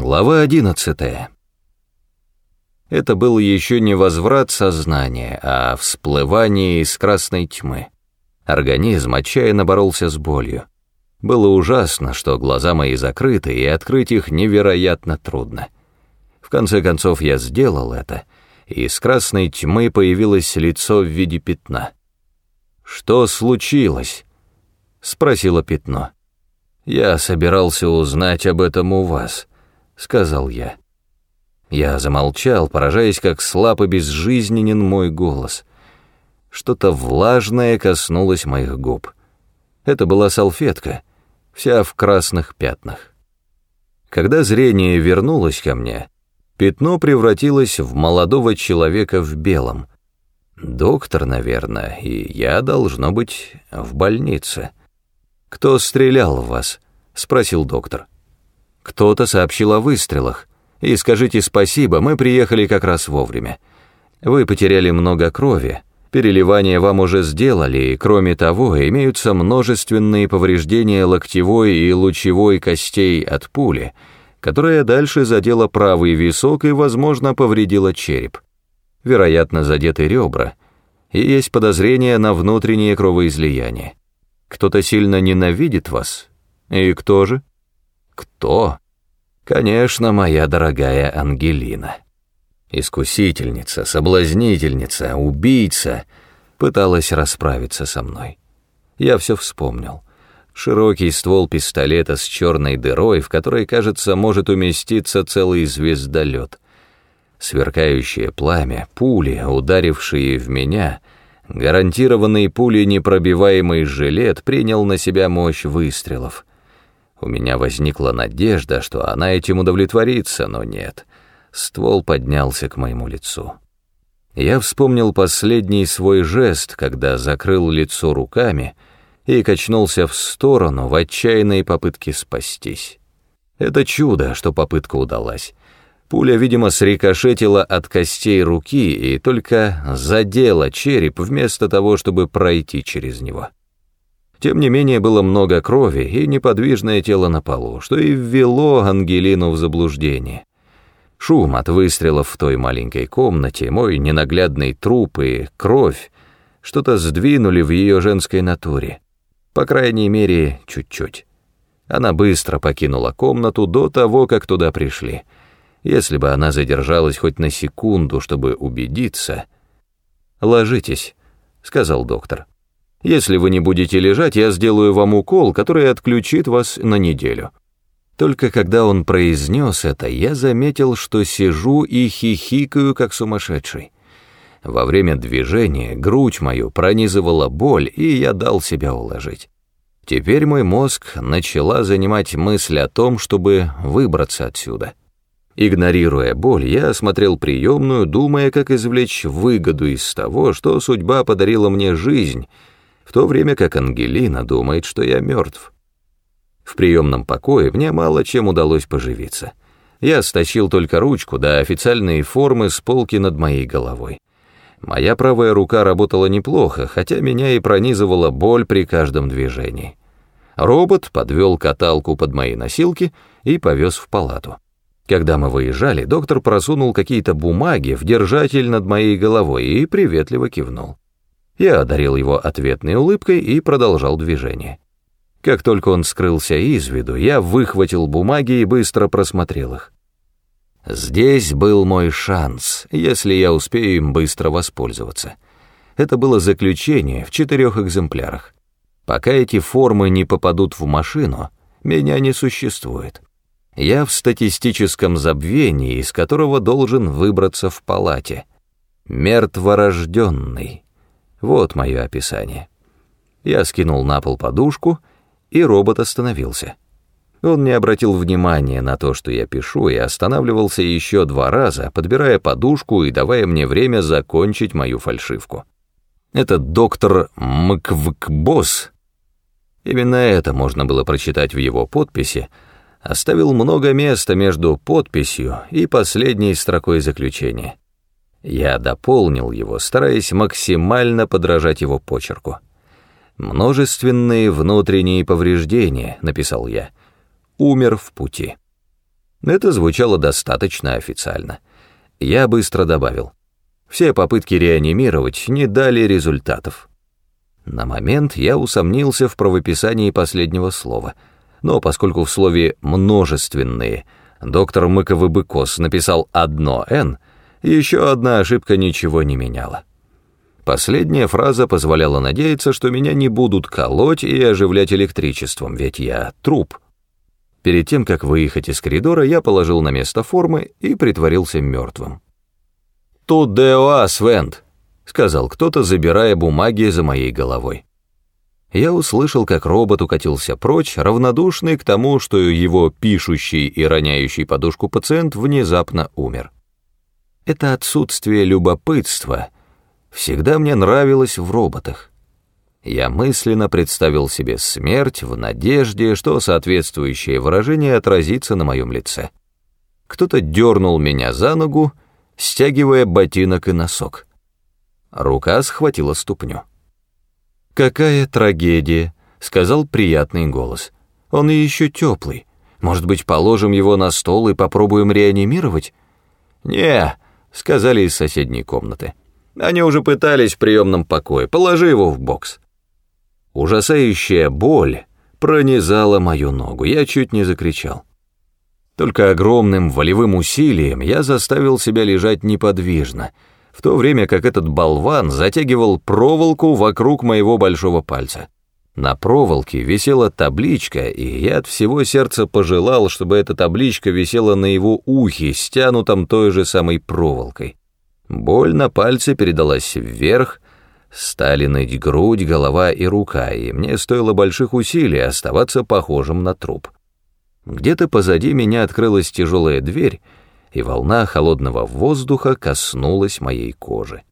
Глава 11. Это был еще не возврат сознания, а всплывание из красной тьмы. Организм отчаянно боролся с болью. Было ужасно, что глаза мои закрыты, и открыть их невероятно трудно. В конце концов я сделал это, и из красной тьмы появилось лицо в виде пятна. «Что случилось?» — спросило пятно. «Я собирался узнать об этом у вас», сказал я. Я замолчал, поражаясь, как слаб и безжизненен мой голос. Что-то влажное коснулось моих губ. Это была салфетка, вся в красных пятнах. Когда зрение вернулось ко мне, пятно превратилось в молодого человека в белом. Доктор, наверное, и я, должно быть, в больнице. «Кто стрелял в вас?» — спросил доктор. Кто-то сообщил о выстрелах. И скажите спасибо, мы приехали как раз вовремя. Вы потеряли много крови, переливание вам уже сделали, и кроме того, имеются множественные повреждения локтевой и лучевой костей от пули, которая дальше задела правый висок и, возможно, повредила череп. Вероятно, задеты ребра, и есть подозрение на внутреннее кровоизлияние. Кто-то сильно ненавидит вас? И кто же? Кто? Конечно, моя дорогая Ангелина. Искусительница, соблазнительница, убийца пыталась расправиться со мной. Я все вспомнил. Широкий ствол пистолета с черной дырой, в которой, кажется, может уместиться целый звездолет. Сверкающее пламя, пули, ударившие в меня, гарантированный пули непробиваемый жилет принял на себя мощь выстрелов — у меня возникла надежда, что она этим удовлетворится, но нет. Ствол поднялся к моему лицу. Я вспомнил последний свой жест, когда закрыл лицо руками и качнулся в сторону в отчаянной попытке спастись. Это чудо, что попытка удалась. Пуля, видимо, срикошетила от костей руки и только задела череп вместо того, чтобы пройти через него. Тем не менее, было много крови и неподвижное тело на полу, что и ввело Ангелину в заблуждение. Шум от выстрелов в той маленькой комнате, мой ненаглядный труп и кровь что-то сдвинули в ее женской натуре. По крайней мере, чуть-чуть. Она быстро покинула комнату до того, как туда пришли. Если бы она задержалась хоть на секунду, чтобы убедиться... «Ложитесь», — сказал доктор. Если вы не будете лежать, я сделаю вам укол, который отключит вас на неделю». Только когда он произнес это, я заметил, что сижу и хихикаю, как сумасшедший. Во время движения грудь мою пронизывала боль, и я дал себя уложить. Теперь мой мозг начала занимать мысль о том, чтобы выбраться отсюда. Игнорируя боль, я осмотрел приемную, думая, как извлечь выгоду из того, что судьба подарила мне жизнь — в то время как Ангелина думает, что я мертв. В приемном покое мне мало чем удалось поживиться. Я стащил только ручку да официальные формы с полки над моей головой. Моя правая рука работала неплохо, хотя меня и пронизывала боль при каждом движении. Робот подвел каталку под мои носилки и повез в палату. Когда мы выезжали, доктор просунул какие-то бумаги в держатель над моей головой и приветливо кивнул. Я одарил его ответной улыбкой и продолжал движение. Как только он скрылся из виду, я выхватил бумаги и быстро просмотрел их. Здесь был мой шанс, если я успею им быстро воспользоваться. Это было заключение в четырех экземплярах. Пока эти формы не попадут в машину, меня не существует. Я в статистическом забвении, из которого должен выбраться в палате. Мертворожденный. Вот мое описание. Я скинул на пол подушку, и робот остановился. Он не обратил внимания на то, что я пишу, и останавливался еще два раза, подбирая подушку и давая мне время закончить мою фальшивку. Этот доктор Мквкбос, именно это можно было прочитать в его подписи, оставил много места между подписью и последней строкой заключения. Я дополнил его, стараясь максимально подражать его почерку. «Множественные внутренние повреждения», — написал я. «Умер в пути». Это звучало достаточно официально. Я быстро добавил. Все попытки реанимировать не дали результатов. На момент я усомнился в правописании последнего слова, но поскольку в слове «множественные» доктор Мыковы-Быкос написал одно «н», еще одна ошибка ничего не меняла. Последняя фраза позволяла надеяться, что меня не будут колоть и оживлять электричеством, ведь я труп. Перед тем, как выехать из коридора, я положил на место формы и притворился мертвым. «Тут ДОА, Свент», — сказал кто-то, забирая бумаги за моей головой. Я услышал, как робот укатился прочь, равнодушный к тому, что его пишущий и роняющий подушку пациент внезапно умер. Это отсутствие любопытства всегда мне нравилось в роботах. Я мысленно представил себе смерть в надежде, что соответствующее выражение отразится на моем лице. Кто-то дернул меня за ногу, стягивая ботинок и носок. Рука схватила ступню. «Какая трагедия», — сказал приятный голос. «Он еще теплый. Может быть, положим его на стол и попробуем реанимировать?» «Не», — сказали из соседней комнаты. «Они уже пытались в приемном покое. Положи его в бокс». Ужасающая боль пронизала мою ногу, я чуть не закричал. Только огромным волевым усилием я заставил себя лежать неподвижно, в то время как этот болван затягивал проволоку вокруг моего большого пальца. На проволоке висела табличка, и я от всего сердца пожелал, чтобы эта табличка висела на его ухе, стянутом той же самой проволокой. Боль на пальце передалась вверх, Стали ныть грудь, голова и рука, и мне стоило больших усилий оставаться похожим на труп. Где-то позади меня открылась тяжелая дверь, и волна холодного воздуха коснулась моей кожи.